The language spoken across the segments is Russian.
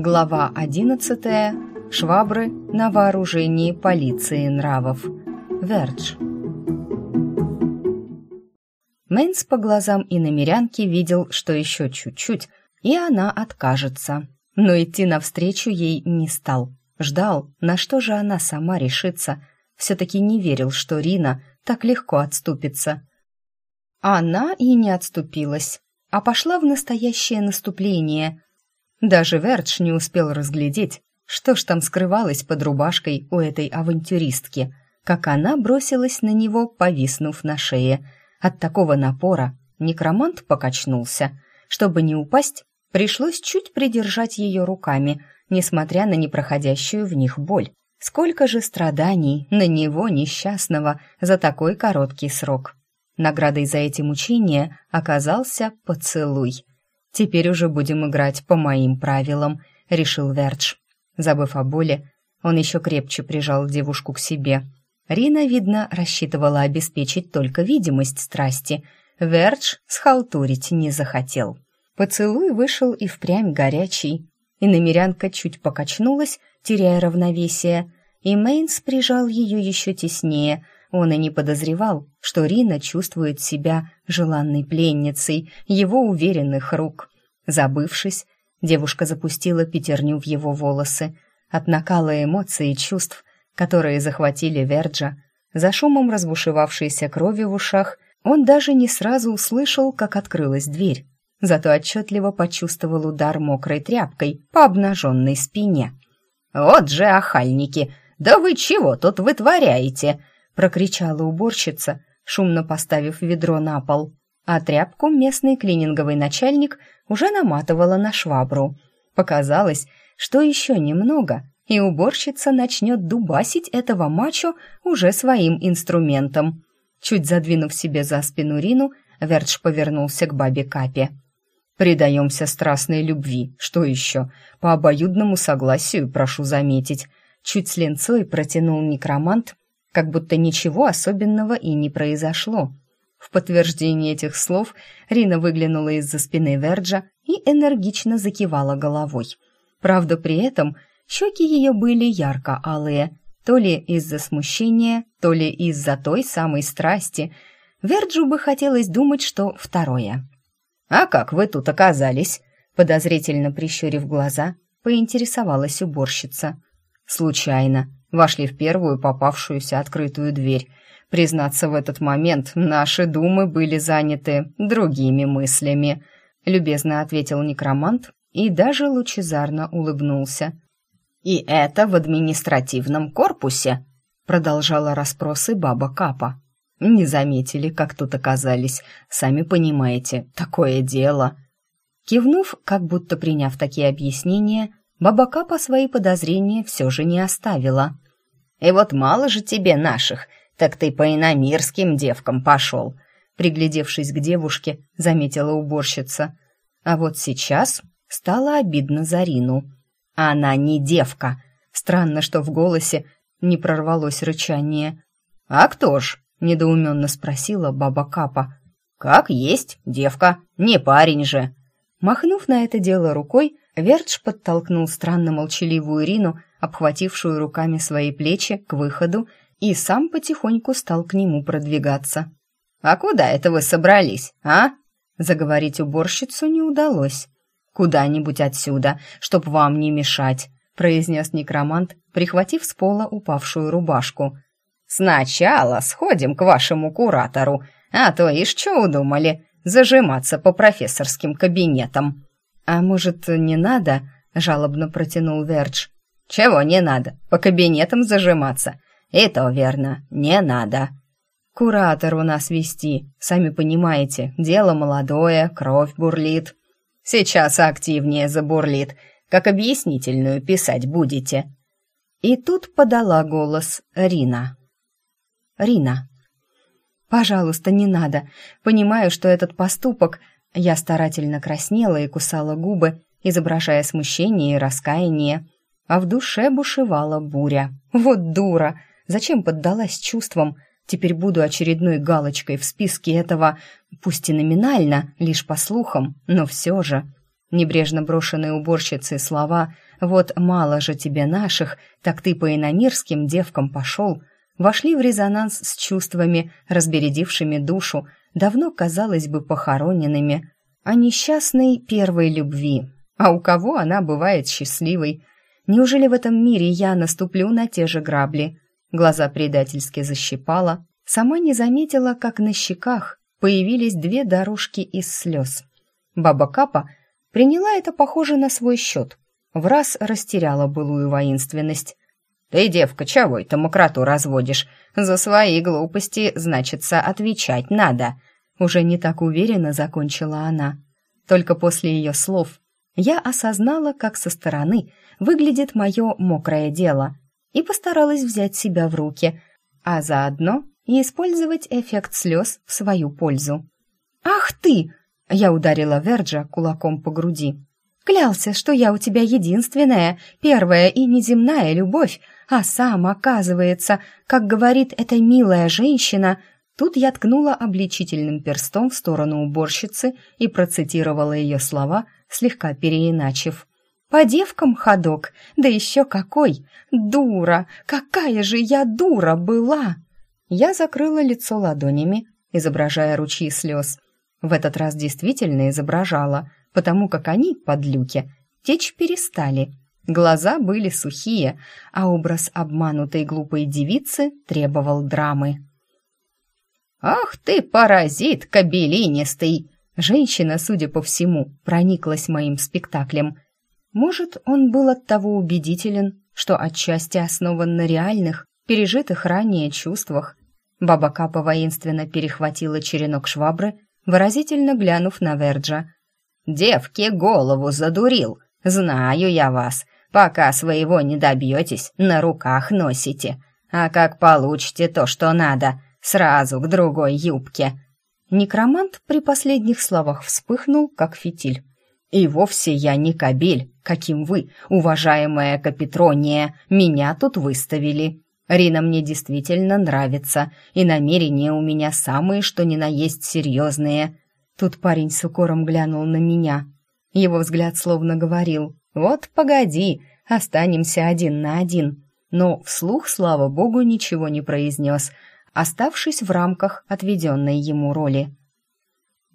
Глава 11. Швабры на вооружении полиции нравов. Вердж. Мэнс по глазам и намерянки видел, что еще чуть-чуть, и она откажется. Но идти навстречу ей не стал. Ждал, на что же она сама решится. Все-таки не верил, что Рина так легко отступится. Она и не отступилась, а пошла в настоящее наступление. Даже Вердж не успел разглядеть, что ж там скрывалось под рубашкой у этой авантюристки, как она бросилась на него, повиснув на шее. От такого напора некромант покачнулся. Чтобы не упасть, пришлось чуть придержать ее руками, несмотря на непроходящую в них боль. Сколько же страданий на него, несчастного, за такой короткий срок. Наградой за эти мучения оказался поцелуй. «Теперь уже будем играть по моим правилам», — решил Вердж. Забыв о боли, он еще крепче прижал девушку к себе. Рина, видно, рассчитывала обеспечить только видимость страсти. Вердж схалтурить не захотел. Поцелуй вышел и впрямь горячий. И намерянка чуть покачнулась, теряя равновесие, и Мейнс прижал ее еще теснее — он и не подозревал, что Рина чувствует себя желанной пленницей его уверенных рук. Забывшись, девушка запустила пятерню в его волосы. От накала эмоций и чувств, которые захватили Верджа, за шумом разбушевавшейся крови в ушах, он даже не сразу услышал, как открылась дверь. Зато отчетливо почувствовал удар мокрой тряпкой по обнаженной спине. «Вот же охальники! Да вы чего тут вытворяете?» Прокричала уборщица, шумно поставив ведро на пол. А тряпку местный клининговый начальник уже наматывала на швабру. Показалось, что еще немного, и уборщица начнет дубасить этого мачо уже своим инструментом. Чуть задвинув себе за спину Рину, Вердж повернулся к бабе Капе. «Предаемся страстной любви. Что еще? По обоюдному согласию, прошу заметить». Чуть с ленцой протянул некромант, как будто ничего особенного и не произошло. В подтверждение этих слов Рина выглянула из-за спины Верджа и энергично закивала головой. Правда, при этом щеки ее были ярко-алые, то ли из-за смущения, то ли из-за той самой страсти. Верджу бы хотелось думать, что второе. «А как вы тут оказались?» Подозрительно прищурив глаза, поинтересовалась уборщица. «Случайно», вошли в первую попавшуюся открытую дверь. Признаться, в этот момент наши думы были заняты другими мыслями, любезно ответил некромант и даже лучезарно улыбнулся. «И это в административном корпусе?» продолжала расспросы баба Капа. «Не заметили, как тут оказались. Сами понимаете, такое дело». Кивнув, как будто приняв такие объяснения, Бабака по свои подозрения все же не оставила. «И вот мало же тебе наших, так ты по иномирским девкам пошел», приглядевшись к девушке, заметила уборщица. А вот сейчас стало обидно за Рину. Она не девка. Странно, что в голосе не прорвалось рычание. «А кто ж?» — недоуменно спросила баба Капа. «Как есть, девка, не парень же». Махнув на это дело рукой, Вердж подтолкнул странно молчаливую Ирину, обхватившую руками свои плечи, к выходу, и сам потихоньку стал к нему продвигаться. «А куда это вы собрались, а?» Заговорить уборщицу не удалось. «Куда-нибудь отсюда, чтоб вам не мешать», произнес некромант, прихватив с пола упавшую рубашку. «Сначала сходим к вашему куратору, а то ишь что удумали, зажиматься по профессорским кабинетам». «А может, не надо?» — жалобно протянул Вердж. «Чего не надо? По кабинетам зажиматься. И то верно, не надо». «Куратор у нас вести, сами понимаете, дело молодое, кровь бурлит». «Сейчас активнее забурлит, как объяснительную писать будете». И тут подала голос Рина. «Рина, пожалуйста, не надо. Понимаю, что этот поступок я старательно краснела и кусала губы, изображая смущение и раскаяние, а в душе бушевала буря. Вот дура! Зачем поддалась чувствам? Теперь буду очередной галочкой в списке этого, пусть и номинально, лишь по слухам, но все же. Небрежно брошенные уборщицы слова «Вот мало же тебе наших, так ты по иномирским девкам пошел» вошли в резонанс с чувствами, разбередившими душу, давно, казалось бы, похороненными, о несчастной первой любви. А у кого она бывает счастливой? Неужели в этом мире я наступлю на те же грабли? Глаза предательски защипала, сама не заметила, как на щеках появились две дорожки из слез. Баба Капа приняла это, похоже, на свой счет. В раз растеряла былую воинственность. «Ты, девка, чего это мокроту разводишь? За свои глупости, значится, отвечать надо!» Уже не так уверенно закончила она. Только после ее слов я осознала, как со стороны выглядит мое мокрое дело, и постаралась взять себя в руки, а заодно и использовать эффект слез в свою пользу. «Ах ты!» — я ударила Верджа кулаком по груди. «Клялся, что я у тебя единственная, первая и неземная любовь, а сам, оказывается, как говорит эта милая женщина, Тут я ткнула обличительным перстом в сторону уборщицы и процитировала ее слова, слегка переиначив. «По девкам ходок, да еще какой! Дура! Какая же я дура была!» Я закрыла лицо ладонями, изображая ручьи слез. В этот раз действительно изображала, потому как они, подлюки, течь перестали. Глаза были сухие, а образ обманутой глупой девицы требовал драмы. «Ах ты, паразит кабелинистый!» Женщина, судя по всему, прониклась моим спектаклем. Может, он был от того убедителен, что отчасти основан на реальных, пережитых ранее чувствах. Баба Капа воинственно перехватила черенок швабры, выразительно глянув на Верджа. «Девке голову задурил! Знаю я вас! Пока своего не добьетесь, на руках носите! А как получите то, что надо, Сразу к другой юбке!» Некромант при последних словах вспыхнул, как фитиль. «И вовсе я не кабель, каким вы, уважаемая Капитрония, меня тут выставили. Рина мне действительно нравится, и намерения у меня самые, что ни на есть серьезные». Тут парень с укором глянул на меня. Его взгляд словно говорил «Вот погоди, останемся один на один». Но вслух, слава богу, ничего не произнес – оставшись в рамках отведенной ему роли.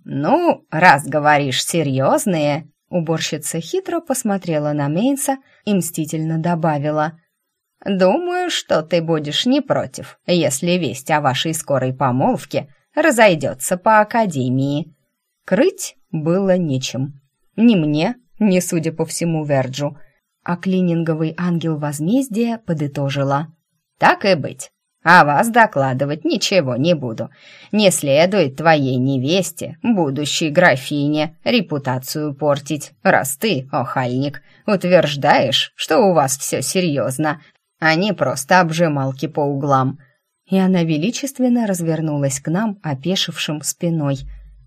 «Ну, раз говоришь серьезные», уборщица хитро посмотрела на Мейнса и мстительно добавила. «Думаю, что ты будешь не против, если весть о вашей скорой помолвке разойдется по академии». Крыть было нечем. Ни мне, ни, судя по всему, Верджу. А клининговый ангел возмездия подытожила. «Так и быть. О вас докладывать ничего не буду. Не следует твоей невесте, будущей графине, репутацию портить, раз ты, охальник, утверждаешь, что у вас все серьезно, а не просто обжималки по углам». И она величественно развернулась к нам, опешившим спиной.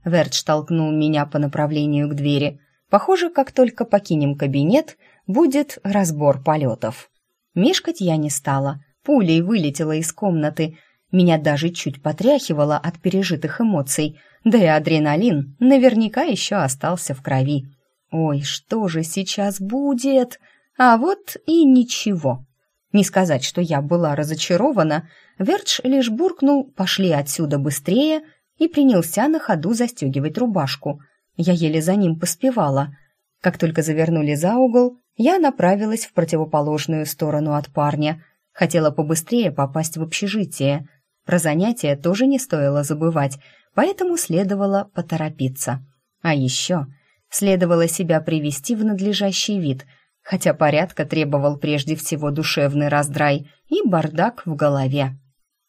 Вертш толкнул меня по направлению к двери. Похоже, как только покинем кабинет, будет разбор полетов. Мешкать я не стала — пулей вылетела из комнаты. Меня даже чуть потряхивало от пережитых эмоций, да и адреналин наверняка еще остался в крови. Ой, что же сейчас будет? А вот и ничего. Не сказать, что я была разочарована, Вердж лишь буркнул «пошли отсюда быстрее» и принялся на ходу застегивать рубашку. Я еле за ним поспевала. Как только завернули за угол, я направилась в противоположную сторону от парня — Хотела побыстрее попасть в общежитие. Про занятия тоже не стоило забывать, поэтому следовало поторопиться. А еще следовало себя привести в надлежащий вид, хотя порядка требовал прежде всего душевный раздрай и бардак в голове.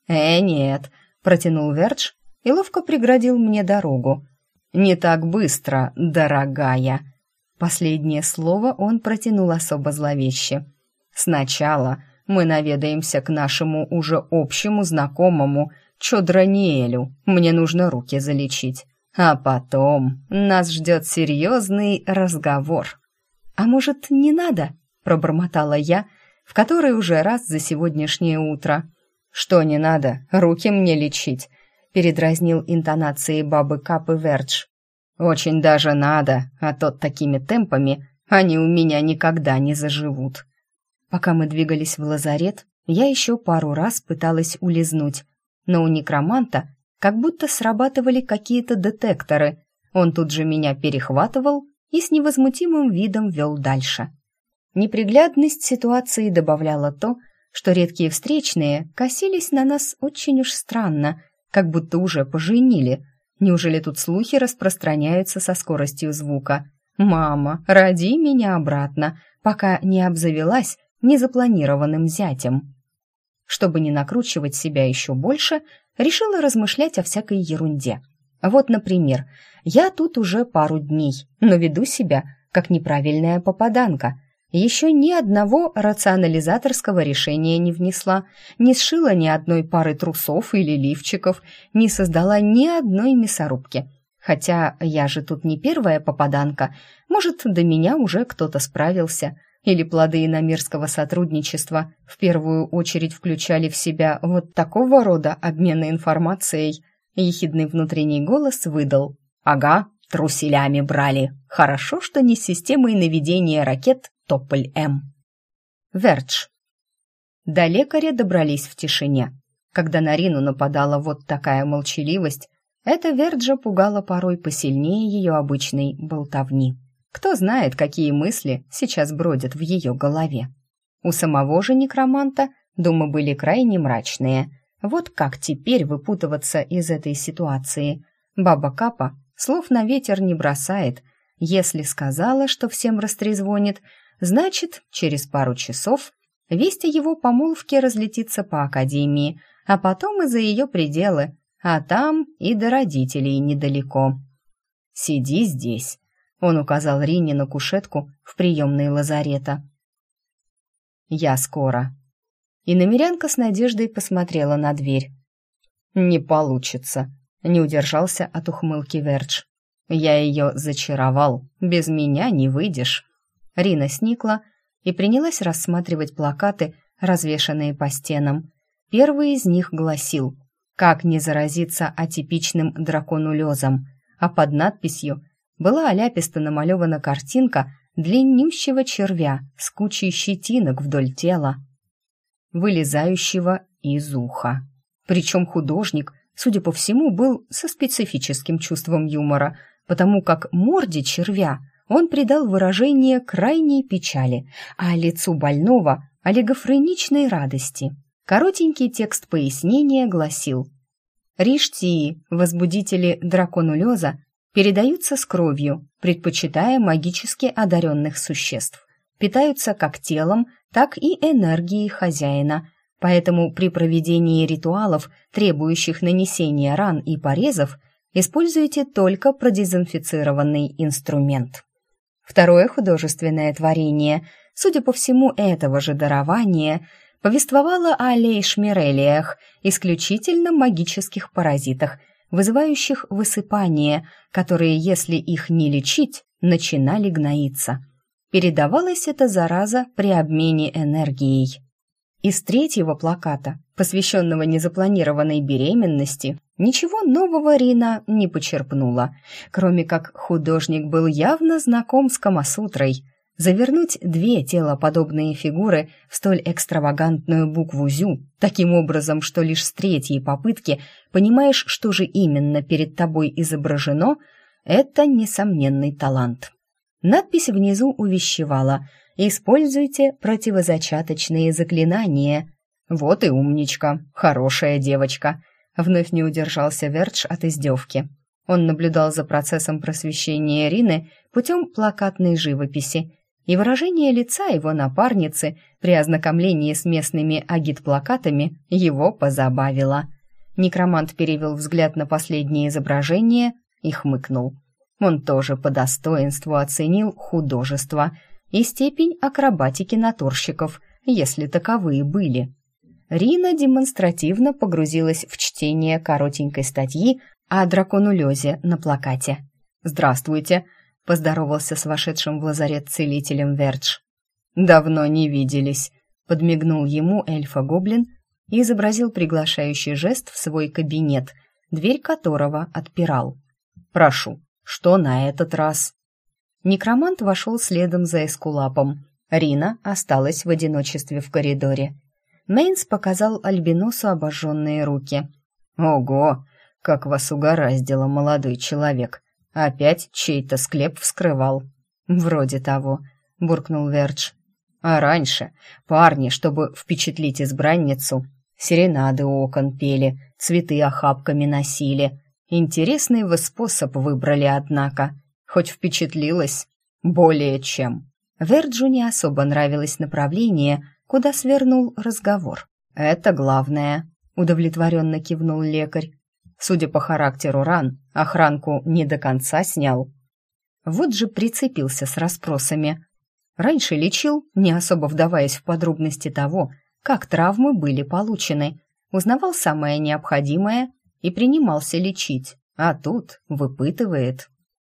«Э, нет», — протянул Вердж и ловко преградил мне дорогу. «Не так быстро, дорогая». Последнее слово он протянул особо зловеще. «Сначала мы наведаемся к нашему уже общему знакомому Чодраниэлю. Мне нужно руки залечить. А потом нас ждет серьезный разговор. «А может, не надо?» — пробормотала я, в который уже раз за сегодняшнее утро. «Что не надо? Руки мне лечить!» — передразнил интонацией бабы Капы Вердж. «Очень даже надо, а то такими темпами они у меня никогда не заживут». Пока мы двигались в лазарет, я еще пару раз пыталась улизнуть, но у некроманта как будто срабатывали какие-то детекторы. Он тут же меня перехватывал и с невозмутимым видом вел дальше. Неприглядность ситуации добавляла то, что редкие встречные косились на нас очень уж странно, как будто уже поженили. Неужели тут слухи распространяются со скоростью звука? «Мама, роди меня обратно, пока не обзавелась незапланированным зятем». Чтобы не накручивать себя еще больше, решила размышлять о всякой ерунде. Вот, например, я тут уже пару дней, но веду себя как неправильная попаданка – еще ни одного рационализаторского решения не внесла, не сшила ни одной пары трусов или лифчиков, не создала ни одной мясорубки. Хотя я же тут не первая попаданка, может, до меня уже кто-то справился. Или плоды иномирского сотрудничества в первую очередь включали в себя вот такого рода обмены информацией. Ехидный внутренний голос выдал. «Ага, труселями брали. Хорошо, что не с системой наведения ракет Тополь-М. Вердж. До лекаря добрались в тишине. Когда на Рину нападала вот такая молчаливость, эта Верджа пугала порой посильнее ее обычной болтовни. Кто знает, какие мысли сейчас бродят в ее голове. У самого же некроманта думы были крайне мрачные. Вот как теперь выпутываться из этой ситуации? Баба Капа слов на ветер не бросает. Если сказала, что всем растрезвонит, Значит, через пару часов весть о его помолвке разлетится по академии, а потом и за ее пределы, а там и до родителей недалеко. «Сиди здесь», — он указал Рине на кушетку в приемной лазарета. «Я скоро». И намерянка с надеждой посмотрела на дверь. «Не получится», — не удержался от ухмылки Вердж. «Я ее зачаровал, без меня не выйдешь». Рина сникла и принялась рассматривать плакаты, развешанные по стенам. Первый из них гласил «Как не заразиться атипичным драконулезом», а под надписью была оляписто намалевана картинка длиннющего червя с кучей щетинок вдоль тела, вылезающего из уха. Причем художник, судя по всему, был со специфическим чувством юмора, потому как морде червя – он придал выражение крайней печали, а лицу больного – олигофреничной радости. Коротенький текст пояснения гласил «Риштии, возбудители драконулеза, передаются с кровью, предпочитая магически одаренных существ. Питаются как телом, так и энергией хозяина, поэтому при проведении ритуалов, требующих нанесения ран и порезов, используйте только продезинфицированный инструмент». Второе художественное творение, судя по всему, этого же дарования, повествовало о лейшмирелиях, исключительно магических паразитах, вызывающих высыпание, которые, если их не лечить, начинали гноиться. Передавалась эта зараза при обмене энергией. Из третьего плаката, посвященного незапланированной беременности, ничего нового Рина не почерпнула, кроме как художник был явно знаком с Камасутрой. Завернуть две телоподобные фигуры в столь экстравагантную букву «зю» таким образом, что лишь с третьей попытки понимаешь, что же именно перед тобой изображено, это несомненный талант. Надпись внизу увещевала – Используйте противозачаточные заклинания. Вот и умничка, хорошая девочка. Вновь не удержался Вердж от издевки. Он наблюдал за процессом просвещения Рины путем плакатной живописи, и выражение лица его напарницы при ознакомлении с местными агит-плакатами его позабавило. Некромант перевел взгляд на последнее изображение и хмыкнул. Он тоже по достоинству оценил художество – и степень акробатики натурщиков, если таковые были. Рина демонстративно погрузилась в чтение коротенькой статьи о драконулезе на плакате. «Здравствуйте», — поздоровался с вошедшим в лазарет целителем Вердж. «Давно не виделись», — подмигнул ему эльфа-гоблин и изобразил приглашающий жест в свой кабинет, дверь которого отпирал. «Прошу, Что на этот раз?» Некромант вошел следом за эскулапом. Рина осталась в одиночестве в коридоре. Мейнс показал Альбиносу обожженные руки. «Ого, как вас угораздило, молодой человек! Опять чей-то склеп вскрывал?» «Вроде того», — буркнул Вердж. «А раньше парни, чтобы впечатлить избранницу, серенады у окон пели, цветы охапками носили. Интересный вы способ выбрали, однако. Хоть впечатлилась? Более чем». Верджу не особо нравилось направление, куда свернул разговор. «Это главное», — удовлетворенно кивнул лекарь. Судя по характеру ран, охранку не до конца снял. Вот же прицепился с расспросами. Раньше лечил, не особо вдаваясь в подробности того, как травмы были получены, узнавал самое необходимое и принимался лечить, а тут выпытывает.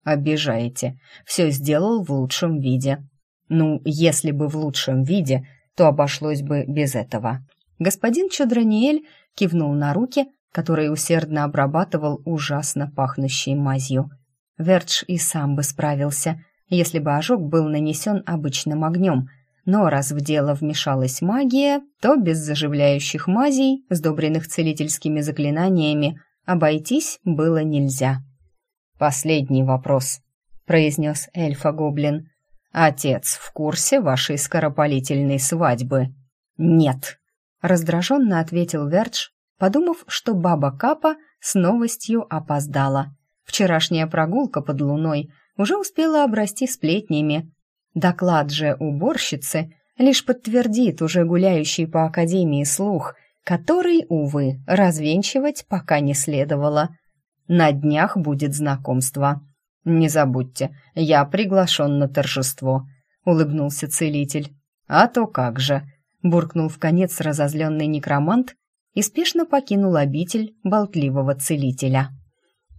«Обижаете. Все сделал в лучшем виде». «Ну, если бы в лучшем виде, то обошлось бы без этого». Господин Чудраниэль кивнул на руки, которые усердно обрабатывал ужасно пахнущей мазью. Вердж и сам бы справился, если бы ожог был нанесен обычным огнем, но раз в дело вмешалась магия, то без заживляющих мазей, сдобренных целительскими заклинаниями, обойтись было нельзя. «Последний вопрос», — произнес эльфа-гоблин. «Отец в курсе вашей скоропалительной свадьбы?» «Нет», — раздраженно ответил Вердж, подумав, что баба Капа с новостью опоздала. Вчерашняя прогулка под луной уже успела обрасти сплетнями. Доклад же уборщицы лишь подтвердит уже гуляющий по академии слух, который, увы, развенчивать пока не следовало. На днях будет знакомство. «Не забудьте, я приглашен на торжество», — улыбнулся целитель. «А то как же», — буркнул в конец разозленный некромант и спешно покинул обитель болтливого целителя.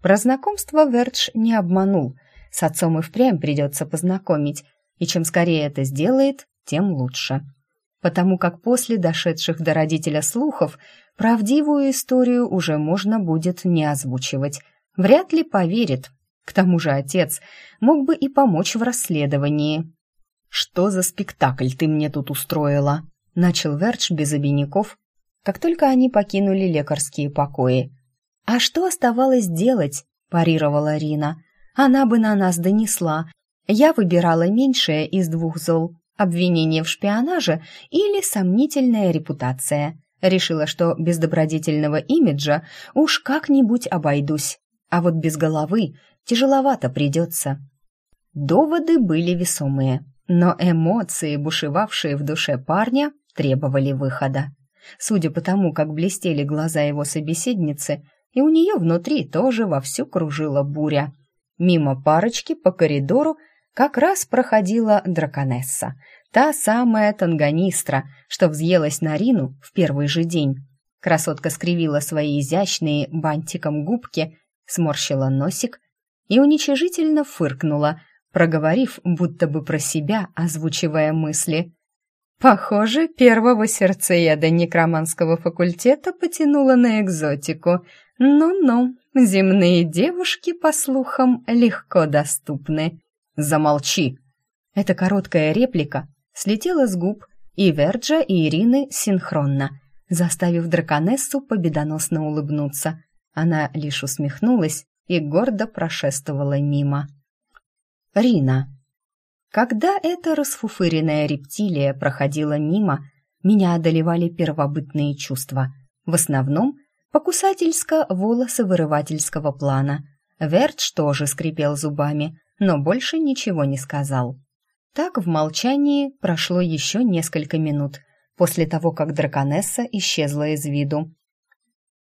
Про знакомство Вердж не обманул. С отцом и впрямь придется познакомить, и чем скорее это сделает, тем лучше. Потому как после дошедших до родителя слухов правдивую историю уже можно будет не озвучивать. Вряд ли поверит. К тому же отец мог бы и помочь в расследовании. «Что за спектакль ты мне тут устроила?» — начал Вердж без обиняков, как только они покинули лекарские покои. «А что оставалось делать?» – парировала Рина. «Она бы на нас донесла. Я выбирала меньшее из двух зол – обвинение в шпионаже или сомнительная репутация. Решила, что без добродетельного имиджа уж как-нибудь обойдусь. А вот без головы тяжеловато придется». Доводы были весомые, но эмоции, бушевавшие в душе парня, требовали выхода. Судя по тому, как блестели глаза его собеседницы, и у нее внутри тоже вовсю кружила буря. Мимо парочки по коридору как раз проходила драконесса, та самая танганистра, что взъелась на Рину в первый же день. Красотка скривила свои изящные бантиком губки, сморщила носик и уничижительно фыркнула, проговорив будто бы про себя, озвучивая мысли. Похоже, первого сердцееда некроманского факультета потянуло на экзотику. Ну-ну, земные девушки, по слухам, легко доступны. Замолчи. Эта короткая реплика слетела с губ и Верджа, и Ирины синхронно, заставив драконессу победоносно улыбнуться. Она лишь усмехнулась и гордо прошествовала мимо. Рина. Когда эта расфуфыренная рептилия проходила мимо, меня одолевали первобытные чувства. В основном покусательско-волосовырывательского плана. Вертш тоже скрипел зубами, но больше ничего не сказал. Так в молчании прошло еще несколько минут после того, как драконесса исчезла из виду.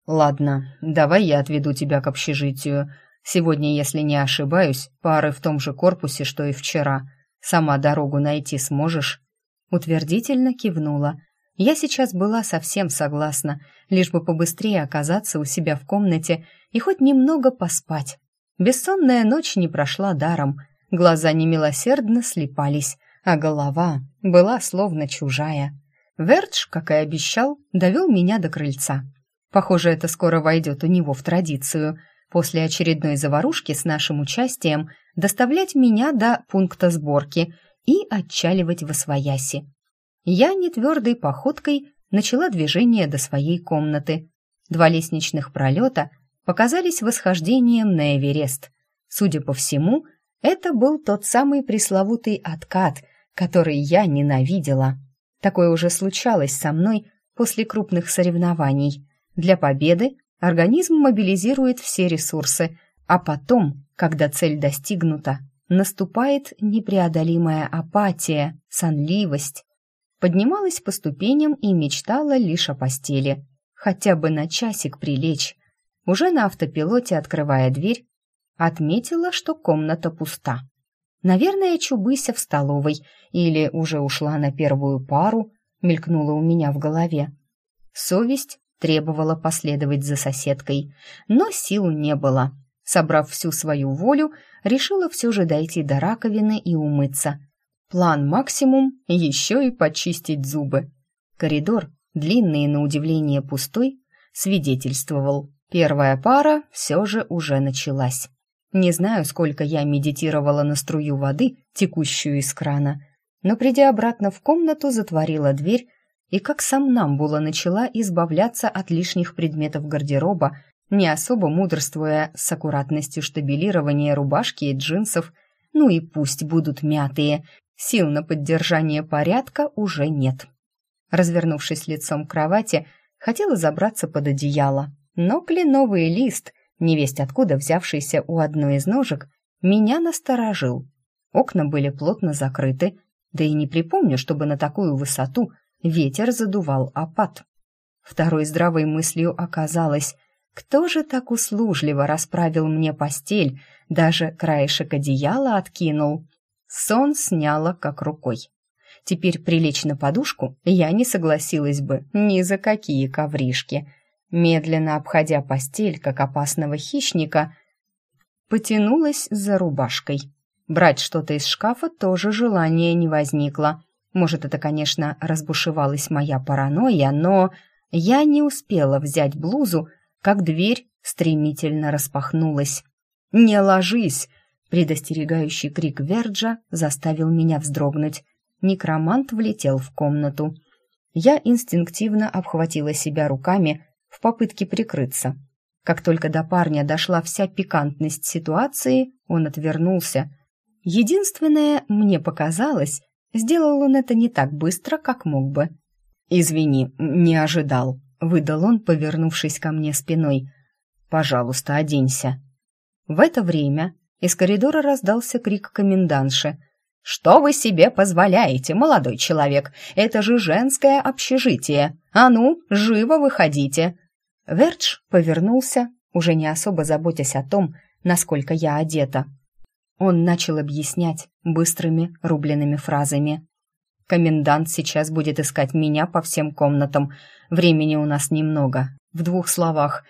«Ладно, давай я отведу тебя к общежитию. Сегодня, если не ошибаюсь, пары в том же корпусе, что и вчера», Сама дорогу найти сможешь?» Утвердительно кивнула. Я сейчас была совсем согласна, лишь бы побыстрее оказаться у себя в комнате и хоть немного поспать. Бессонная ночь не прошла даром, глаза немилосердно слепались, а голова была словно чужая. Вертш, как и обещал, довел меня до крыльца. Похоже, это скоро войдет у него в традицию. после очередной заварушки с нашим участием доставлять меня до пункта сборки и отчаливать в освояси. Я нетвердой походкой начала движение до своей комнаты. Два лестничных пролета показались восхождением на Эверест. Судя по всему, это был тот самый пресловутый откат, который я ненавидела. Такое уже случалось со мной после крупных соревнований. Для победы организм мобилизирует все ресурсы, а потом, когда цель достигнута, наступает непреодолимая апатия, сонливость. Поднималась по ступеням и мечтала лишь о постели. Хотя бы на часик прилечь. Уже на автопилоте, открывая дверь, отметила, что комната пуста. Наверное, Чубыся в столовой или уже ушла на первую пару, мелькнула у меня в голове. Совесть требовала последовать за соседкой, но сил не было. Собрав всю свою волю, решила все же дойти до раковины и умыться. План максимум — еще и почистить зубы. Коридор, длинный и на удивление пустой, свидетельствовал. Первая пара все же уже началась. Не знаю, сколько я медитировала на струю воды, текущую из крана, но, придя обратно в комнату, затворила дверь и как сам Намбула начала избавляться от лишних предметов гардероба, не особо мудрствуя с аккуратностью штабелирования рубашки и джинсов, ну и пусть будут мятые, сил на поддержание порядка уже нет. Развернувшись лицом к кровати, хотела забраться под одеяло, но кленовый лист — невесть откуда взявшийся у одной из ножек, меня насторожил. Окна были плотно закрыты, да и не припомню, чтобы на такую высоту ветер задувал опад. Второй здравой мыслью оказалось, кто же так услужливо расправил мне постель, даже краешек одеяла откинул. Сон сняла как рукой. Теперь прилечь на подушку я не согласилась бы ни за какие ковришки — медленно обходя постель, как опасного хищника, потянулась за рубашкой. Брать что-то из шкафа тоже желания не возникло. Может, это, конечно, разбушевалась моя паранойя, но я не успела взять блузу, как дверь стремительно распахнулась. «Не ложись!» Предостерегающий крик Верджа заставил меня вздрогнуть. Некромант влетел в комнату. Я инстинктивно обхватила себя руками, в попытке прикрыться. Как только до парня дошла вся пикантность ситуации, он отвернулся. Единственное, мне показалось, сделал он это не так быстро, как мог бы. «Извини, не ожидал», — выдал он, повернувшись ко мне спиной. «Пожалуйста, оденься». В это время из коридора раздался крик комендантши. «Что вы себе позволяете, молодой человек? Это же женское общежитие! А ну, живо выходите!» Вердж повернулся, уже не особо заботясь о том, насколько я одета. Он начал объяснять быстрыми рубленными фразами. «Комендант сейчас будет искать меня по всем комнатам. Времени у нас немного. В двух словах.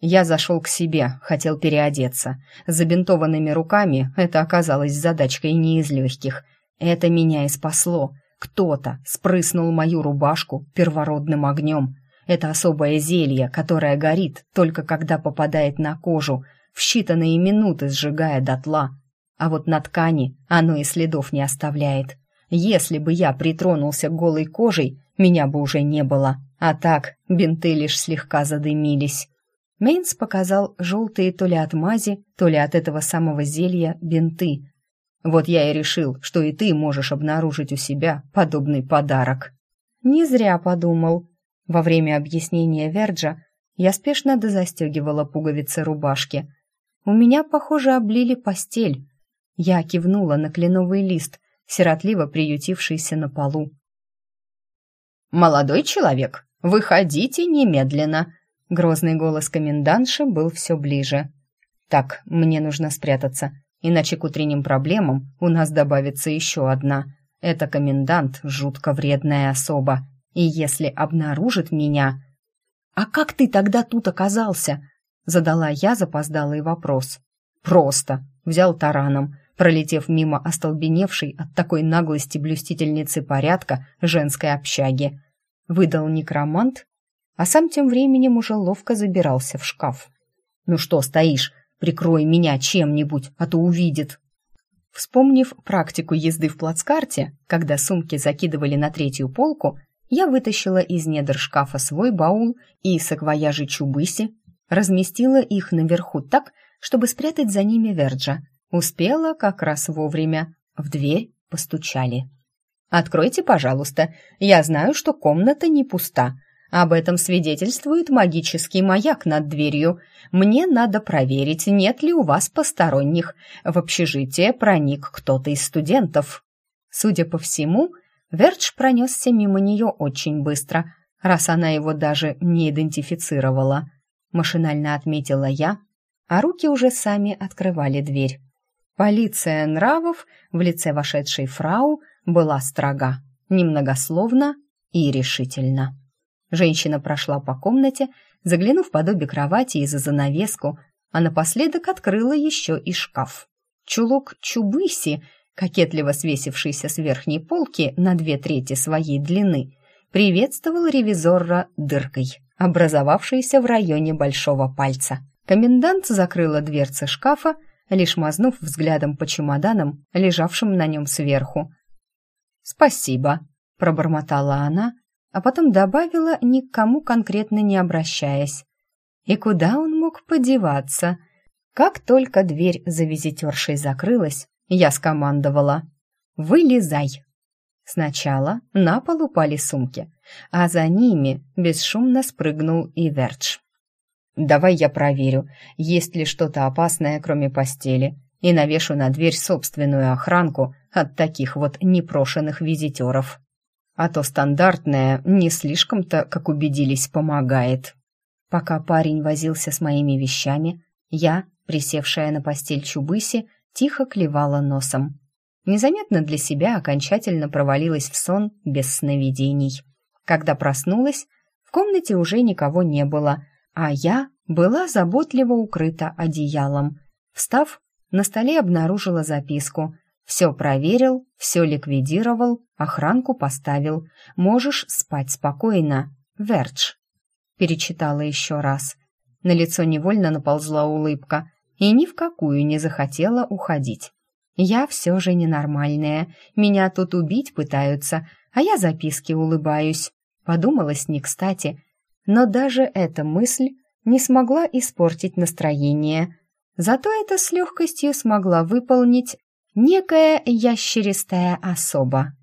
Я зашел к себе, хотел переодеться. С забинтованными руками это оказалось задачкой не из легких. Это меня и спасло. Кто-то спрыснул мою рубашку первородным огнем. Это особое зелье, которое горит только когда попадает на кожу, в считанные минуты сжигая дотла. А вот на ткани оно и следов не оставляет. Если бы я притронулся голой кожей, меня бы уже не было. А так, бинты лишь слегка задымились. Мейнс показал желтые то ли от мази, то ли от этого самого зелья бинты. Вот я и решил, что и ты можешь обнаружить у себя подобный подарок. Не зря подумал. Во время объяснения Верджа я спешно дозастегивала пуговицы рубашки. У меня, похоже, облили постель. Я кивнула на кленовый лист, сиротливо приютившийся на полу. «Молодой человек, выходите немедленно!» Грозный голос комендантши был все ближе. «Так, мне нужно спрятаться, иначе к утренним проблемам у нас добавится еще одна. Это комендант, жутко вредная особа, и если обнаружит меня... «А как ты тогда тут оказался?» Задала я запоздалый вопрос. «Просто!» Взял тараном, пролетев мимо остолбеневшей от такой наглости блюстительницы порядка женской общаги. Выдал некромант, а сам тем временем уже ловко забирался в шкаф. «Ну что стоишь? Прикрой меня чем-нибудь, а то увидит». Вспомнив практику езды в плацкарте, когда сумки закидывали на третью полку, я вытащила из недр шкафа свой баул и саквояжи Чубыси, разместила их наверху так, чтобы спрятать за ними Верджа. Успела как раз вовремя. В дверь постучали. «Откройте, пожалуйста. Я знаю, что комната не пуста. Об этом свидетельствует магический маяк над дверью. Мне надо проверить, нет ли у вас посторонних. В общежитие проник кто-то из студентов». Судя по всему, Вердж пронесся мимо нее очень быстро, раз она его даже не идентифицировала. Машинально отметила я, а руки уже сами открывали дверь. Полиция нравов в лице вошедшей фрау была строга, немногословна и решительна. Женщина прошла по комнате, заглянув под обе кровати и за занавеску, а напоследок открыла еще и шкаф. Чулок Чубыси, кокетливо свесившийся с верхней полки на две трети своей длины, приветствовал ревизора дыркой, образовавшейся в районе большого пальца. Комендант закрыла дверцы шкафа, лишь мазнув взглядом по чемоданам, лежавшим на нем сверху. «Спасибо», — пробормотала она, а потом добавила, ни к кому конкретно не обращаясь. И куда он мог подеваться? Как только дверь за визитершей закрылась, я скомандовала «Вылезай!». Сначала на пол упали сумки, а за ними бесшумно спрыгнул и Вердж. «Давай я проверю, есть ли что-то опасное, кроме постели, и навешу на дверь собственную охранку от таких вот непрошенных визитеров» а то стандартное не слишком-то, как убедились, помогает. Пока парень возился с моими вещами, я, присевшая на постель Чубыси, тихо клевала носом. Незаметно для себя окончательно провалилась в сон без сновидений. Когда проснулась, в комнате уже никого не было, а я была заботливо укрыта одеялом. Встав, на столе обнаружила записку — все проверил, все ликвидировал, охранку поставил. Можешь спать спокойно. Вердж. Перечитала еще раз. На лицо невольно наползла улыбка и ни в какую не захотела уходить. Я все же ненормальная. Меня тут убить пытаются, а я записки улыбаюсь. Подумалось не кстати. Но даже эта мысль не смогла испортить настроение. Зато это с легкостью смогла выполнить некая ящеристая особа.